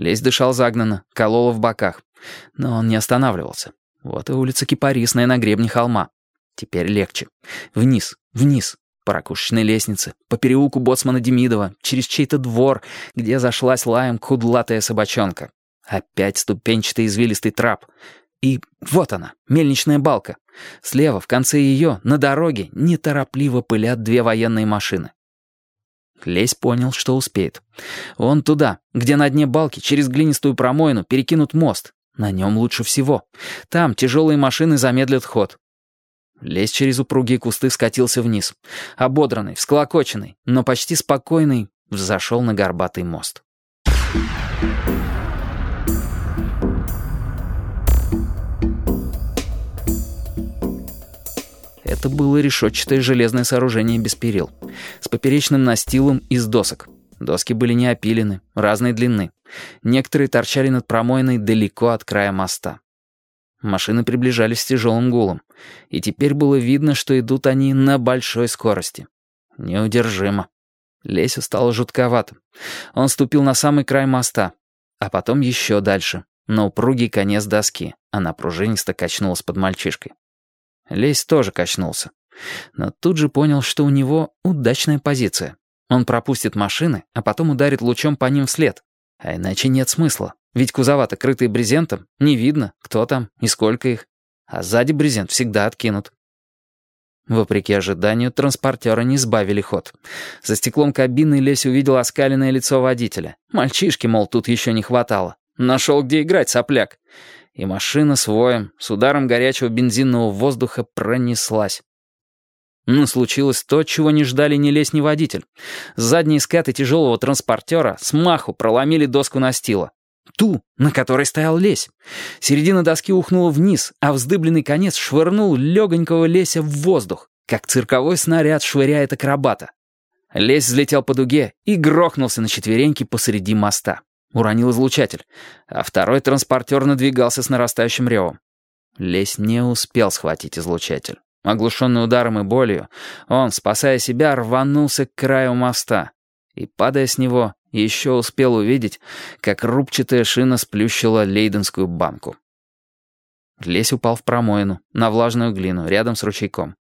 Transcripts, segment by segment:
Лесь дышал загнанно, кололо в боках. Но он не останавливался. Вот и улица Кипарисная на гребне холма. Теперь легче. Вниз, вниз, по ракушечной лестнице, по переулку Боцмана Демидова, через чей-то двор, где зашлась лаем кудлатая собачонка. Опять ступенчатый извилистый трап. И вот она, мельничная балка. Слева, в конце ее, на дороге, неторопливо пылят две военные машины. Лесь понял, что успеет. Он туда, где на дне балки через глинистую промоину перекинут мост. На нем лучше всего. Там тяжелые машины замедлят ход. Лесь через упругие кусты скатился вниз. Ободранный, всклокоченный, но почти спокойный, взошел на горбатый мост. Это было решетчатое железное сооружение без перил, с поперечным настилом из досок. Доски были не опилены, разной длины. Некоторые торчали над промоиной далеко от края моста. Машины приближались с тяжелым гулом, и теперь было видно, что идут они на большой скорости. Неудержимо. Лесю стало жутковато. Он ступил на самый край моста, а потом еще дальше, на упругий конец доски. Она пружинисто качнулась под мальчишкой. Лесь тоже качнулся. Но тут же понял, что у него удачная позиция. Он пропустит машины, а потом ударит лучом по ним вслед. А иначе нет смысла. Ведь кузова-то крытые брезентом, не видно, кто там и сколько их. А сзади брезент всегда откинут. Вопреки ожиданию, транспортеры не сбавили ход. За стеклом кабины Лесь увидел оскаленное лицо водителя. Мальчишки, мол, тут еще не хватало. Нашел, где играть, сопляк. И машина с воем, с ударом горячего бензинного воздуха пронеслась. Но случилось то, чего не ждали ни лес, ни водитель. Задние скаты тяжелого транспортера с маху проломили доску настила. Ту, на которой стоял лесь. Середина доски ухнула вниз, а вздыбленный конец швырнул легонького леся в воздух, как цирковой снаряд швыряет акробата. Лесь взлетел по дуге и грохнулся на четвереньки посреди моста. Уронил излучатель, а второй транспортер надвигался с нарастающим ревом. Лесь не успел схватить излучатель. Оглушенный ударом и болью, он, спасая себя, рванулся к краю моста и, падая с него, еще успел увидеть, как рубчатая шина сплющила лейденскую банку. Лесь упал в промоину, на влажную глину, рядом с ручейком.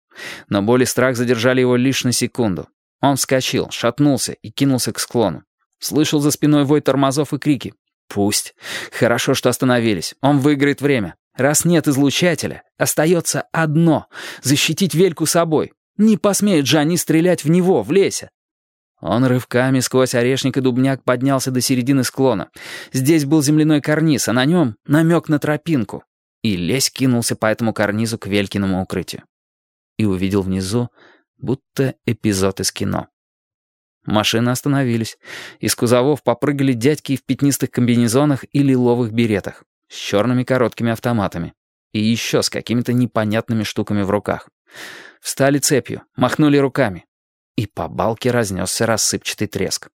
Но боль и страх задержали его лишь на секунду. Он вскочил, шатнулся и кинулся к склону. Слышал за спиной вой тормозов и крики. «Пусть. Хорошо, что остановились. Он выиграет время. Раз нет излучателя, остается одно — защитить Вельку собой. Не посмеют же они стрелять в него, в лесе. Он рывками сквозь орешник и дубняк поднялся до середины склона. Здесь был земляной карниз, а на нем намек на тропинку. И лесь кинулся по этому карнизу к Велькиному укрытию. И увидел внизу, будто эпизод из кино. Машины остановились. Из кузовов попрыгали дядьки в пятнистых комбинезонах и лиловых беретах, с черными короткими автоматами. И еще с какими-то непонятными штуками в руках. Встали цепью, махнули руками и по балке разнесся рассыпчатый треск.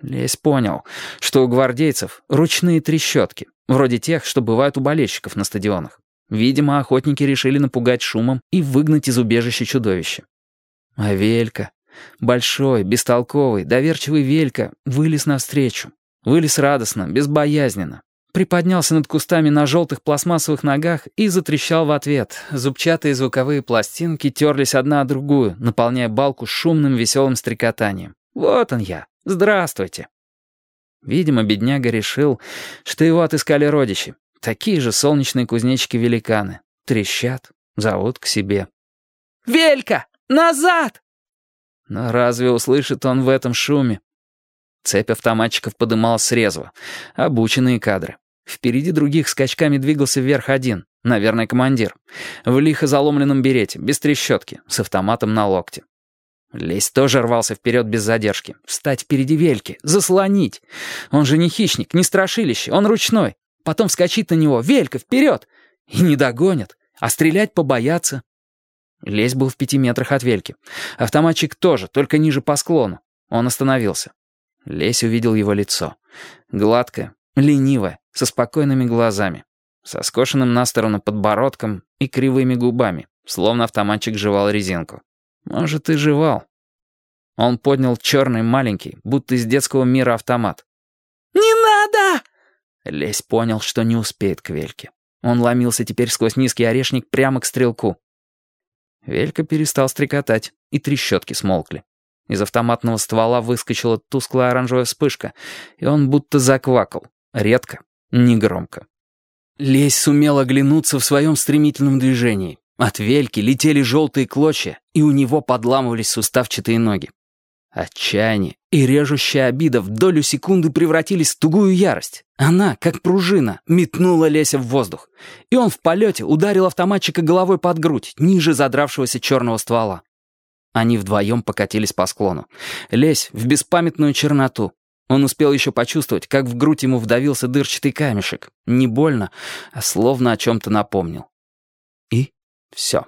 Лесь понял, что у гвардейцев ручные трещотки, вроде тех, что бывают у болельщиков на стадионах. Видимо, охотники решили напугать шумом и выгнать из убежища чудовище. А Велька, большой, бестолковый, доверчивый Велька, вылез навстречу. Вылез радостно, безбоязненно приподнялся над кустами на желтых пластмассовых ногах и затрещал в ответ. Зубчатые звуковые пластинки терлись одна о другую, наполняя балку шумным веселым стрекотанием. «Вот он я! Здравствуйте!» Видимо, бедняга решил, что его отыскали родичи. Такие же солнечные кузнечики-великаны. Трещат, зовут к себе. «Велька! Назад!» Но разве услышит он в этом шуме? Цепь автоматчиков подымалась резво. Обученные кадры. Впереди других скачками двигался вверх один, наверное, командир. В лихо заломленном берете, без трещотки, с автоматом на локте. Лесь тоже рвался вперед без задержки. Встать впереди Вельки, заслонить. Он же не хищник, не страшилище, он ручной. Потом вскочить на него, Велька, вперед! И не догонят, а стрелять побоятся. Лесь был в пяти метрах от Вельки. Автоматчик тоже, только ниже по склону. Он остановился. Лесь увидел его лицо. Гладкое, ленивое, со спокойными глазами, со скошенным на сторону подбородком и кривыми губами, словно автоматчик жевал резинку. Может, и жевал. Он поднял черный маленький, будто из детского мира автомат. «Не надо!» Лесь понял, что не успеет к Вельке. Он ломился теперь сквозь низкий орешник прямо к стрелку. Велька перестал стрекотать, и трещотки смолкли. Из автоматного ствола выскочила тусклая оранжевая вспышка, и он будто заквакал. Редко, негромко. Лесь сумел оглянуться в своем стремительном движении. От вельки летели желтые клочья, и у него подламывались суставчатые ноги. Отчаяние и режущая обида в долю секунды превратились в тугую ярость. Она, как пружина, метнула Леся в воздух. И он в полете ударил автоматчика головой под грудь, ниже задравшегося черного ствола. Они вдвоем покатились по склону. Лесь в беспамятную черноту. Он успел еще почувствовать, как в грудь ему вдавился дырчатый камешек. Не больно, а словно о чем-то напомнил. И все.